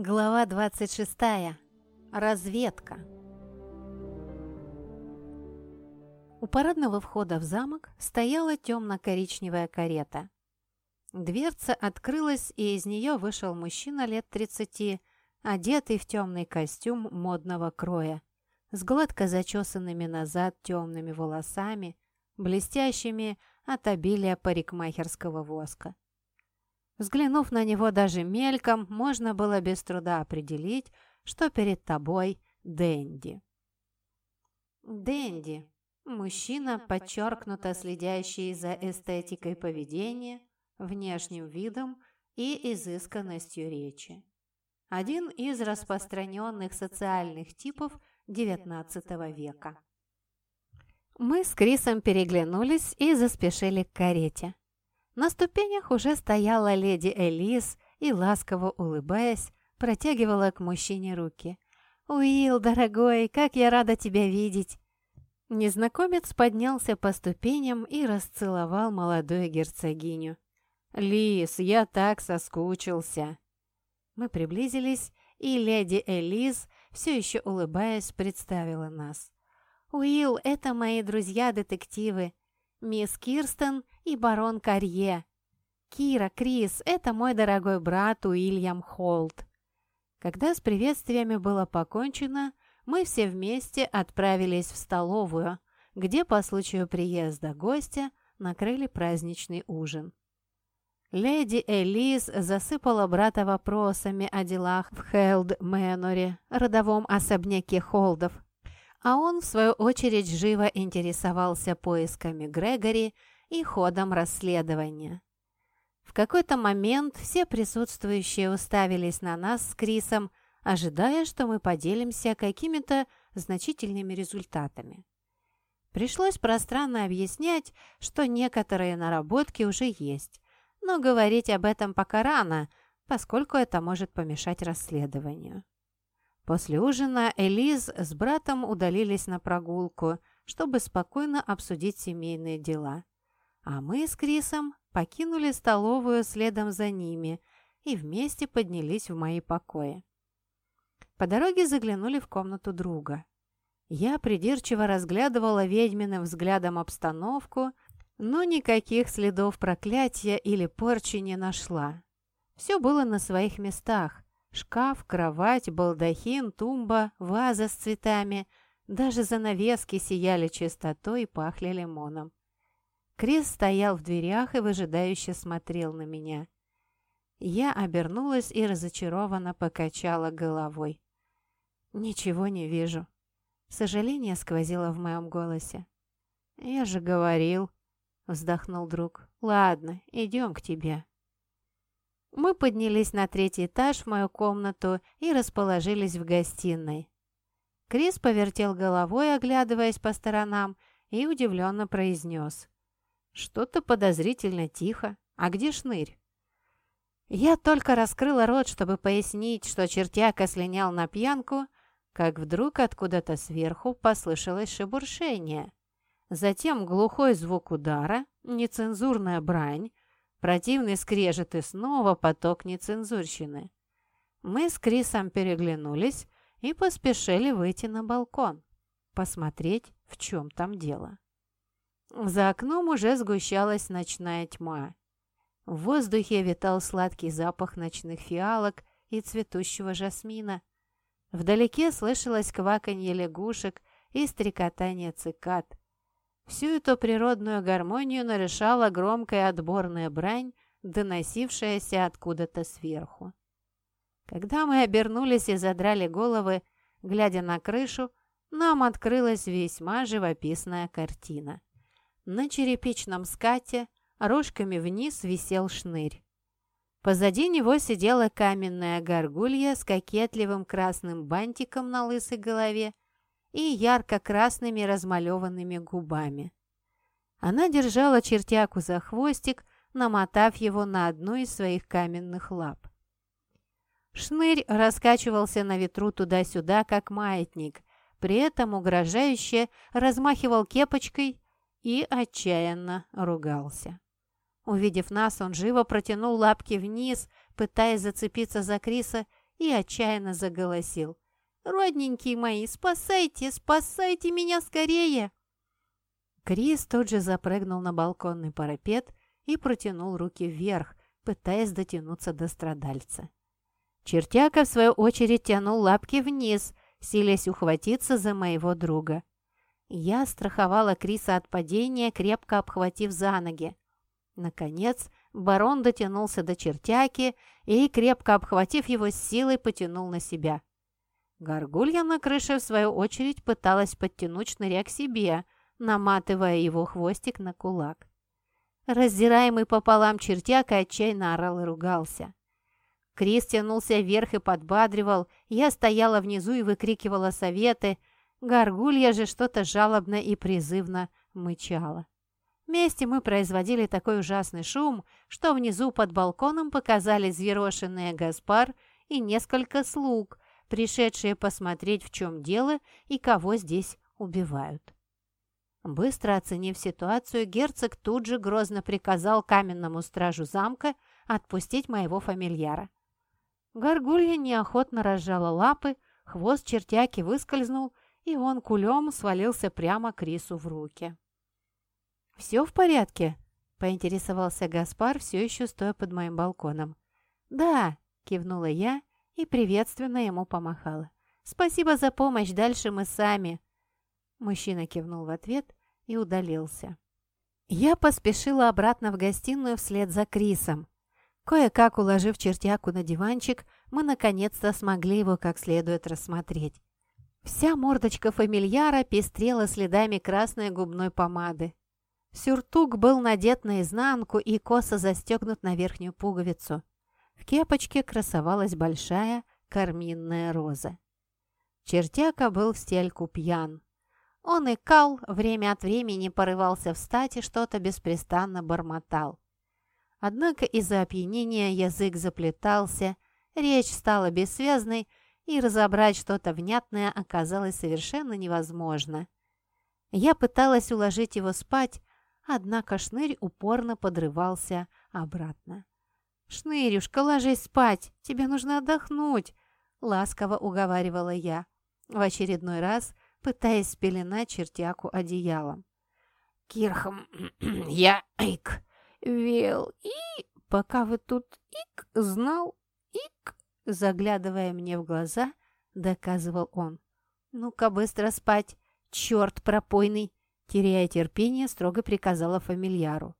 Глава 26. Разведка. У парадного входа в замок стояла темно-коричневая карета. Дверца открылась, и из нее вышел мужчина лет 30, одетый в темный костюм модного кроя, с гладко зачесанными назад темными волосами, блестящими от обилия парикмахерского воска. Взглянув на него даже мельком, можно было без труда определить, что перед тобой Дэнди. Дэнди – мужчина, подчеркнуто следящий за эстетикой поведения, внешним видом и изысканностью речи. Один из распространенных социальных типов XIX века. Мы с Крисом переглянулись и заспешили к карете. На ступенях уже стояла леди Элис и, ласково улыбаясь, протягивала к мужчине руки. «Уилл, дорогой, как я рада тебя видеть!» Незнакомец поднялся по ступеням и расцеловал молодую герцогиню. «Лис, я так соскучился!» Мы приблизились, и леди Элис, все еще улыбаясь, представила нас. «Уилл, это мои друзья-детективы мисс Кирстен и барон Карье. Кира, Крис, это мой дорогой брат Уильям Холт. Когда с приветствиями было покончено, мы все вместе отправились в столовую, где по случаю приезда гостя накрыли праздничный ужин. Леди Элис засыпала брата вопросами о делах в Хелд-Мэноре, родовом особняке Холдов, а он, в свою очередь, живо интересовался поисками Грегори и ходом расследования. В какой-то момент все присутствующие уставились на нас с Крисом, ожидая, что мы поделимся какими-то значительными результатами. Пришлось пространно объяснять, что некоторые наработки уже есть, но говорить об этом пока рано, поскольку это может помешать расследованию. После ужина Элиз с братом удалились на прогулку, чтобы спокойно обсудить семейные дела. А мы с Крисом покинули столовую следом за ними и вместе поднялись в мои покои. По дороге заглянули в комнату друга. Я придирчиво разглядывала ведьминым взглядом обстановку, но никаких следов проклятия или порчи не нашла. Все было на своих местах, Шкаф, кровать, балдахин, тумба, ваза с цветами. Даже занавески сияли чистотой и пахли лимоном. Крис стоял в дверях и выжидающе смотрел на меня. Я обернулась и разочарованно покачала головой. «Ничего не вижу». Сожаление сквозило в моем голосе. «Я же говорил», — вздохнул друг. «Ладно, идем к тебе». Мы поднялись на третий этаж в мою комнату и расположились в гостиной. Крис повертел головой, оглядываясь по сторонам, и удивленно произнес. «Что-то подозрительно тихо. А где шнырь?» Я только раскрыла рот, чтобы пояснить, что чертяка слинял на пьянку, как вдруг откуда-то сверху послышалось шебуршение. Затем глухой звук удара, нецензурная брань, Противный скрежет и снова поток нецензурщины. Мы с Крисом переглянулись и поспешили выйти на балкон, посмотреть, в чем там дело. За окном уже сгущалась ночная тьма. В воздухе витал сладкий запах ночных фиалок и цветущего жасмина. Вдалеке слышалось кваканье лягушек и стрекотание цикад. Всю эту природную гармонию нарушала громкая отборная брань, доносившаяся откуда-то сверху. Когда мы обернулись и задрали головы, глядя на крышу, нам открылась весьма живописная картина. На черепичном скате рожками вниз висел шнырь. Позади него сидела каменная горгулья с кокетливым красным бантиком на лысой голове и ярко-красными размалеванными губами. Она держала чертяку за хвостик, намотав его на одну из своих каменных лап. Шнырь раскачивался на ветру туда-сюда, как маятник, при этом угрожающе размахивал кепочкой и отчаянно ругался. Увидев нас, он живо протянул лапки вниз, пытаясь зацепиться за Криса, и отчаянно заголосил. «Родненькие мои, спасайте, спасайте меня скорее!» Крис тут же запрыгнул на балконный парапет и протянул руки вверх, пытаясь дотянуться до страдальца. Чертяка, в свою очередь, тянул лапки вниз, силясь ухватиться за моего друга. Я страховала Криса от падения, крепко обхватив за ноги. Наконец, барон дотянулся до чертяки и, крепко обхватив его силой, потянул на себя. Горгулья на крыше, в свою очередь, пыталась подтянуть шныря к себе, наматывая его хвостик на кулак. Раздираемый пополам чертяка отчаянно орал и ругался. Крис тянулся вверх и подбадривал, я стояла внизу и выкрикивала советы, горгулья же что-то жалобно и призывно мычала. Вместе мы производили такой ужасный шум, что внизу под балконом показались зверошенные Гаспар и несколько слуг, пришедшие посмотреть, в чем дело и кого здесь убивают. Быстро оценив ситуацию, герцог тут же грозно приказал каменному стражу замка отпустить моего фамильяра. Горгулья неохотно разжала лапы, хвост чертяки выскользнул, и он кулем свалился прямо Крису в руки. «Все в порядке?» – поинтересовался Гаспар, все еще стоя под моим балконом. «Да», – кивнула я и приветственно ему помахала. «Спасибо за помощь, дальше мы сами». Мужчина кивнул в ответ и удалился. Я поспешила обратно в гостиную вслед за Крисом. Кое-как уложив чертяку на диванчик, мы наконец-то смогли его как следует рассмотреть. Вся мордочка фамильяра пестрела следами красной губной помады. Сюртук был надет наизнанку и косо застегнут на верхнюю пуговицу. В кепочке красовалась большая карминная роза. Чертяка был в стельку пьян. Он икал, время от времени порывался встать и что-то беспрестанно бормотал. Однако из-за опьянения язык заплетался, речь стала бессвязной, и разобрать что-то внятное оказалось совершенно невозможно. Я пыталась уложить его спать, Однако шнырь упорно подрывался обратно. «Шнырюшка, ложись спать, тебе нужно отдохнуть», — ласково уговаривала я, в очередной раз пытаясь спеленать чертяку одеялом. «Кирхам, я ик, вел и, пока вы тут ик, знал ик», заглядывая мне в глаза, доказывал он. «Ну-ка быстро спать, черт пропойный!» Теряя терпение, строго приказала фамильяру.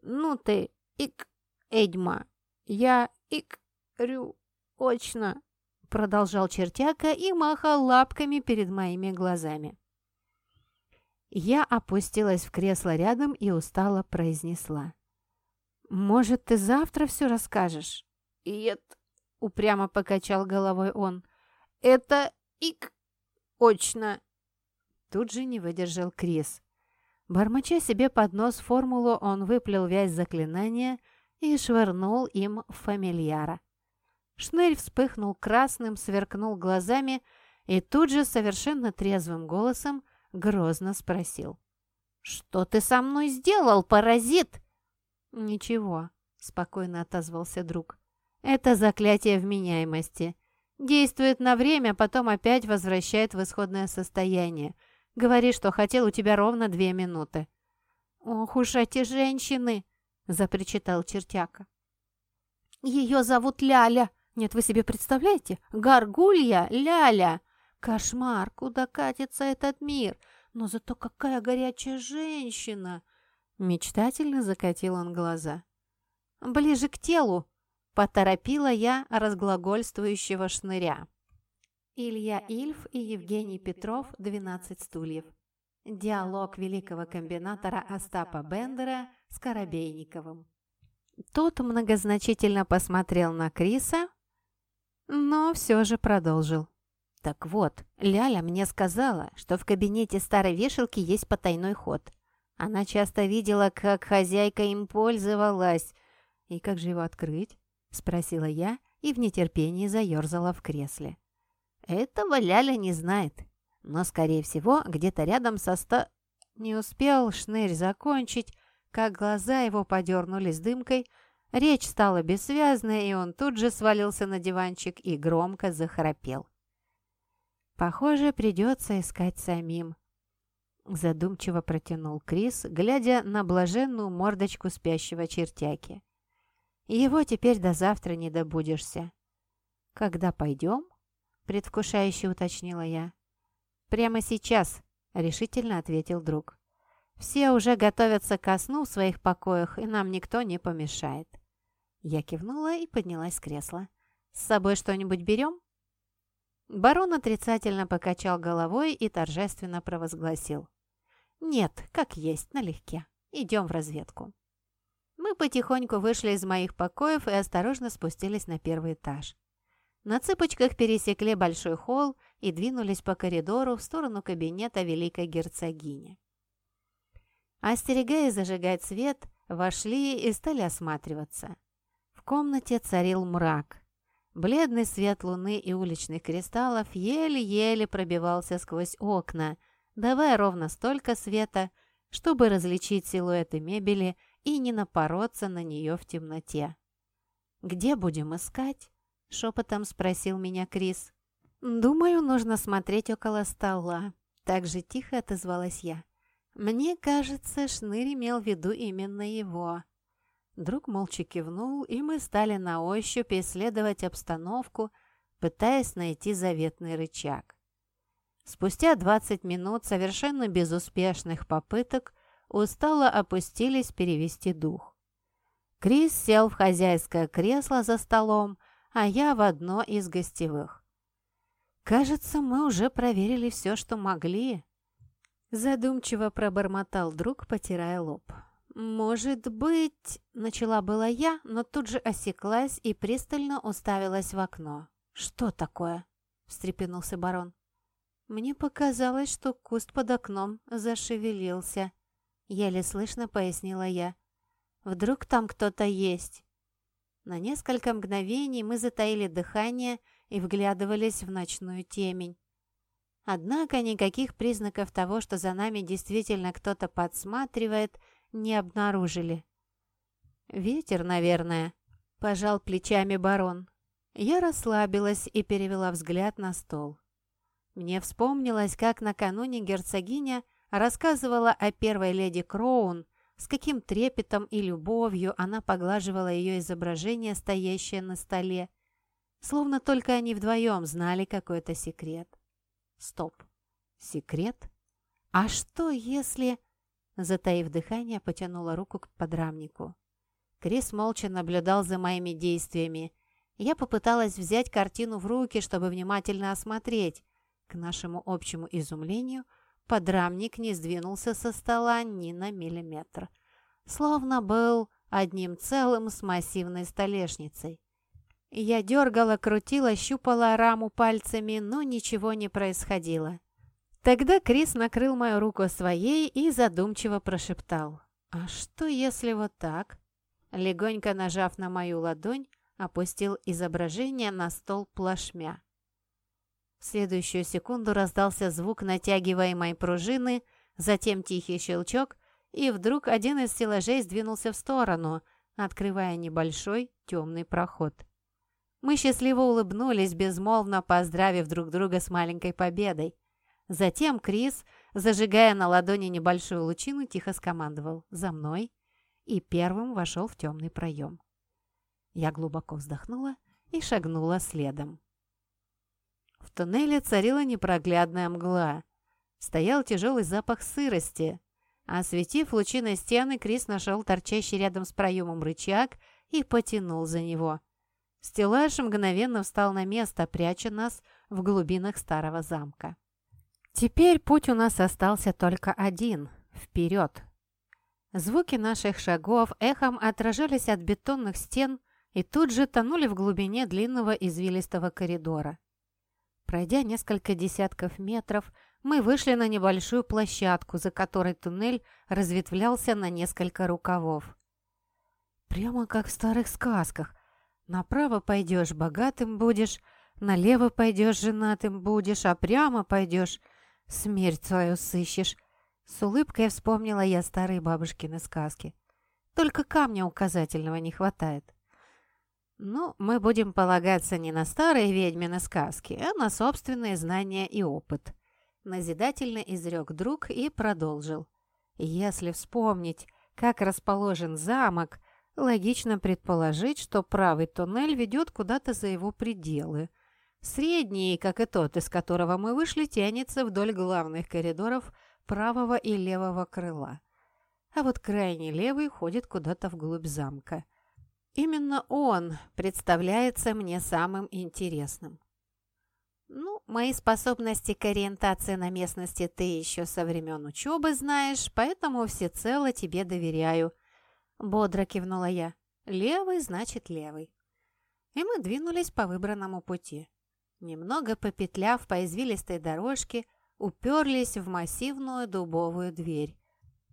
«Ну ты, ик, Эдьма, я, ик, рю, очно!» Продолжал чертяка и махал лапками перед моими глазами. Я опустилась в кресло рядом и устало произнесла. «Может, ты завтра все расскажешь?» «Нет», — упрямо покачал головой он. «Это ик, очно!» Тут же не выдержал Крис. Бормоча себе под нос формулу, он выплел вязь заклинания и швырнул им в фамильяра. Шнырь вспыхнул красным, сверкнул глазами и тут же совершенно трезвым голосом грозно спросил. «Что ты со мной сделал, паразит?» «Ничего», — спокойно отозвался друг. «Это заклятие вменяемости. Действует на время, потом опять возвращает в исходное состояние. Говори, что хотел, у тебя ровно две минуты». «Ох уж эти женщины!» – запричитал чертяка. «Ее зовут Ляля. Нет, вы себе представляете? Горгулья Ляля. Кошмар, куда катится этот мир. Но зато какая горячая женщина!» Мечтательно закатил он глаза. «Ближе к телу!» – поторопила я разглагольствующего шныря. Илья Ильф и Евгений Петров «12 стульев». Диалог великого комбинатора Остапа Бендера с Коробейниковым. Тот многозначительно посмотрел на Криса, но все же продолжил. Так вот, Ляля мне сказала, что в кабинете старой вешалки есть потайной ход. Она часто видела, как хозяйка им пользовалась. «И как же его открыть?» – спросила я и в нетерпении заерзала в кресле. Этого Ляля не знает, но, скорее всего, где-то рядом со ста... Не успел Шнырь закончить, как глаза его подернулись дымкой, Речь стала бессвязной, и он тут же свалился на диванчик и громко захрапел. «Похоже, придется искать самим», — задумчиво протянул Крис, глядя на блаженную мордочку спящего чертяки. «Его теперь до завтра не добудешься». «Когда пойдем?» — предвкушающе уточнила я. «Прямо сейчас», — решительно ответил друг. «Все уже готовятся ко сну в своих покоях, и нам никто не помешает». Я кивнула и поднялась с кресла. «С собой что-нибудь берем?» Барон отрицательно покачал головой и торжественно провозгласил. «Нет, как есть, налегке. Идем в разведку». Потихоньку вышли из моих покоев и осторожно спустились на первый этаж. На цыпочках пересекли большой холл и двинулись по коридору в сторону кабинета великой герцогини. Остерегая зажигать свет, вошли и стали осматриваться. В комнате царил мрак. Бледный свет луны и уличных кристаллов еле-еле пробивался сквозь окна, давая ровно столько света, чтобы различить силуэты мебели и не напороться на нее в темноте. «Где будем искать?» — шепотом спросил меня Крис. «Думаю, нужно смотреть около стола», — так же тихо отозвалась я. «Мне кажется, Шнырь имел в виду именно его». Друг молча кивнул, и мы стали на ощупь исследовать обстановку, пытаясь найти заветный рычаг. Спустя 20 минут совершенно безуспешных попыток устало опустились перевести дух. Крис сел в хозяйское кресло за столом, а я в одно из гостевых. «Кажется, мы уже проверили все, что могли», — задумчиво пробормотал друг, потирая лоб. «Может быть...» — начала была я, но тут же осеклась и пристально уставилась в окно. «Что такое?» — встрепенулся барон. «Мне показалось, что куст под окном зашевелился», — еле слышно пояснила я. «Вдруг там кто-то есть?» На несколько мгновений мы затаили дыхание и вглядывались в ночную темень. Однако никаких признаков того, что за нами действительно кто-то подсматривает, — не обнаружили. «Ветер, наверное», – пожал плечами барон. Я расслабилась и перевела взгляд на стол. Мне вспомнилось, как накануне герцогиня рассказывала о первой леди Кроун, с каким трепетом и любовью она поглаживала ее изображение, стоящее на столе, словно только они вдвоем знали какой-то секрет. Стоп. Секрет? А что, если... Затаив дыхание, потянула руку к подрамнику. Крис молча наблюдал за моими действиями. Я попыталась взять картину в руки, чтобы внимательно осмотреть. К нашему общему изумлению, подрамник не сдвинулся со стола ни на миллиметр. Словно был одним целым с массивной столешницей. Я дергала, крутила, щупала раму пальцами, но ничего не происходило. Тогда Крис накрыл мою руку своей и задумчиво прошептал. «А что, если вот так?» Легонько нажав на мою ладонь, опустил изображение на стол плашмя. В следующую секунду раздался звук натягиваемой пружины, затем тихий щелчок, и вдруг один из стеллажей сдвинулся в сторону, открывая небольшой темный проход. Мы счастливо улыбнулись, безмолвно поздравив друг друга с маленькой победой. Затем Крис, зажигая на ладони небольшую лучину, тихо скомандовал «За мной!» и первым вошел в темный проем. Я глубоко вздохнула и шагнула следом. В туннеле царила непроглядная мгла. Стоял тяжелый запах сырости. Осветив лучиной стены, Крис нашел торчащий рядом с проемом рычаг и потянул за него. Стеллаж мгновенно встал на место, пряча нас в глубинах старого замка. Теперь путь у нас остался только один – вперед. Звуки наших шагов эхом отражались от бетонных стен и тут же тонули в глубине длинного извилистого коридора. Пройдя несколько десятков метров, мы вышли на небольшую площадку, за которой туннель разветвлялся на несколько рукавов. Прямо как в старых сказках. Направо пойдешь – богатым будешь, налево пойдешь – женатым будешь, а прямо пойдешь – смерть свою сыщешь!» С улыбкой вспомнила я старые бабушкины сказки. Только камня указательного не хватает. Ну, мы будем полагаться не на старые ведьмины сказки, а на собственные знания и опыт. Назидательно изрек друг и продолжил. Если вспомнить, как расположен замок, логично предположить, что правый туннель ведет куда-то за его пределы. Средний, как и тот, из которого мы вышли, тянется вдоль главных коридоров правого и левого крыла. А вот крайний левый ходит куда-то вглубь замка. Именно он представляется мне самым интересным. Ну, мои способности к ориентации на местности ты еще со времен учебы знаешь, поэтому всецело тебе доверяю. Бодро кивнула я. Левый значит левый. И мы двинулись по выбранному пути. Немного попетляв по извилистой дорожке, уперлись в массивную дубовую дверь.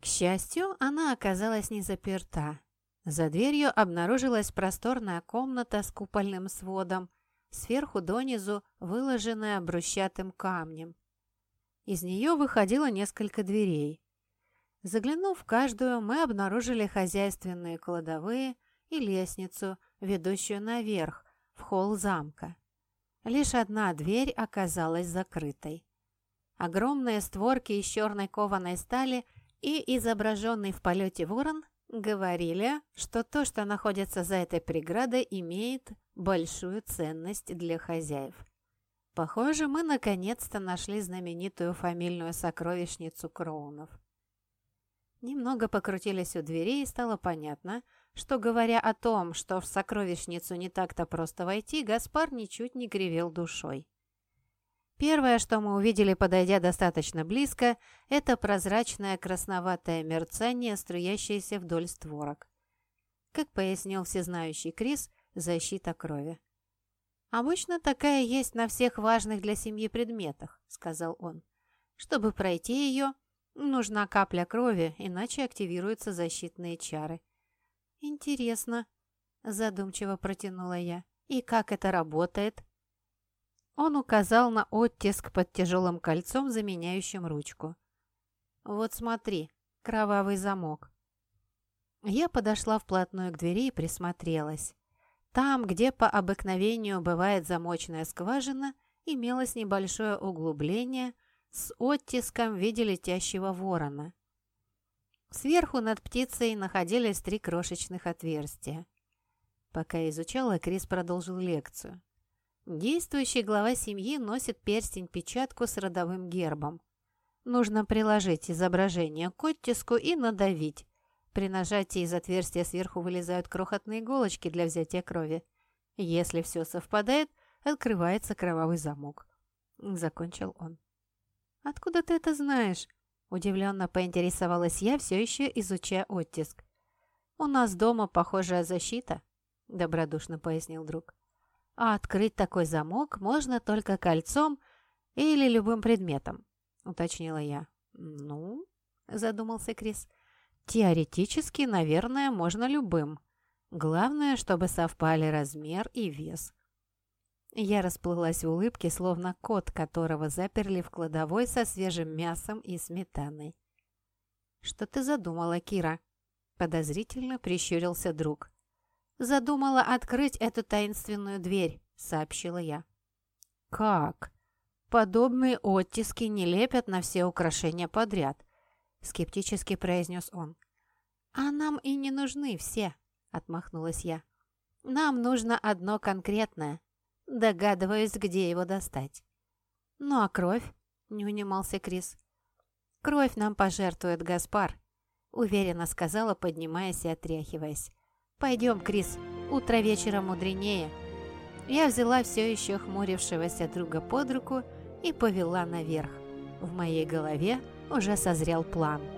К счастью, она оказалась не заперта. За дверью обнаружилась просторная комната с купольным сводом, сверху донизу выложенная брусчатым камнем. Из нее выходило несколько дверей. Заглянув в каждую, мы обнаружили хозяйственные кладовые и лестницу, ведущую наверх, в холл замка. Лишь одна дверь оказалась закрытой. Огромные створки из черной кованой стали и изображенный в полете ворон Говорили, что то, что находится за этой преградой, имеет большую ценность для хозяев. Похоже, мы наконец-то нашли знаменитую фамильную сокровищницу Кроунов. Немного покрутились у двери, и стало понятно, что, говоря о том, что в сокровищницу не так-то просто войти, Гаспар ничуть не кривил душой. Первое, что мы увидели, подойдя достаточно близко, это прозрачное красноватое мерцание, струящееся вдоль створок. Как пояснил всезнающий Крис, защита крови. «Обычно такая есть на всех важных для семьи предметах», — сказал он. «Чтобы пройти ее, нужна капля крови, иначе активируются защитные чары». «Интересно», — задумчиво протянула я. «И как это работает?» Он указал на оттиск под тяжелым кольцом, заменяющим ручку. «Вот смотри, кровавый замок». Я подошла вплотную к двери и присмотрелась. Там, где по обыкновению бывает замочная скважина, имелось небольшое углубление с оттиском в виде летящего ворона. Сверху над птицей находились три крошечных отверстия. Пока изучала, Крис продолжил лекцию. Действующий глава семьи носит перстень-печатку с родовым гербом. Нужно приложить изображение к оттиску и надавить. При нажатии из отверстия сверху вылезают крохотные иголочки для взятия крови. Если все совпадает, открывается кровавый замок. Закончил он. «Откуда ты это знаешь?» Удивленно поинтересовалась я, все еще изучая оттиск. «У нас дома похожая защита», — добродушно пояснил друг а открыть такой замок можно только кольцом или любым предметом», — уточнила я. «Ну?» — задумался Крис. «Теоретически, наверное, можно любым. Главное, чтобы совпали размер и вес». Я расплылась в улыбке, словно кот, которого заперли в кладовой со свежим мясом и сметаной. «Что ты задумала, Кира?» Подозрительно прищурился друг. «Задумала открыть эту таинственную дверь», — сообщила я. «Как? Подобные оттиски не лепят на все украшения подряд», — скептически произнес он. «А нам и не нужны все», — отмахнулась я. «Нам нужно одно конкретное. Догадываюсь, где его достать». «Ну а кровь?» — не унимался Крис. «Кровь нам пожертвует Гаспар», — уверенно сказала, поднимаясь и отряхиваясь. «Пойдем, Крис, утро вечера мудренее». Я взяла все еще хмурившегося друга под руку и повела наверх. В моей голове уже созрел план –